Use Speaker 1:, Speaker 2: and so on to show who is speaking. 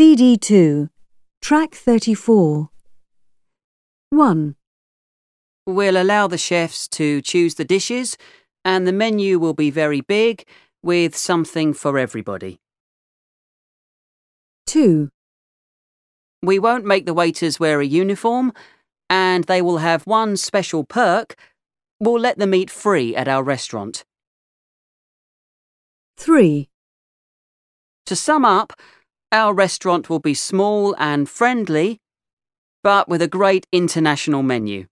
Speaker 1: CD2, Track 34. 1,
Speaker 2: We'll allow the chefs to choose the dishes, and the menu will be very big with something for everybody.
Speaker 1: 2,
Speaker 2: We won't make the waiters wear a uniform, and they will have one special perk. We'll let them eat free at our restaurant.
Speaker 1: 3,
Speaker 2: To sum up, our restaurant will be small and friendly, but with a great international menu.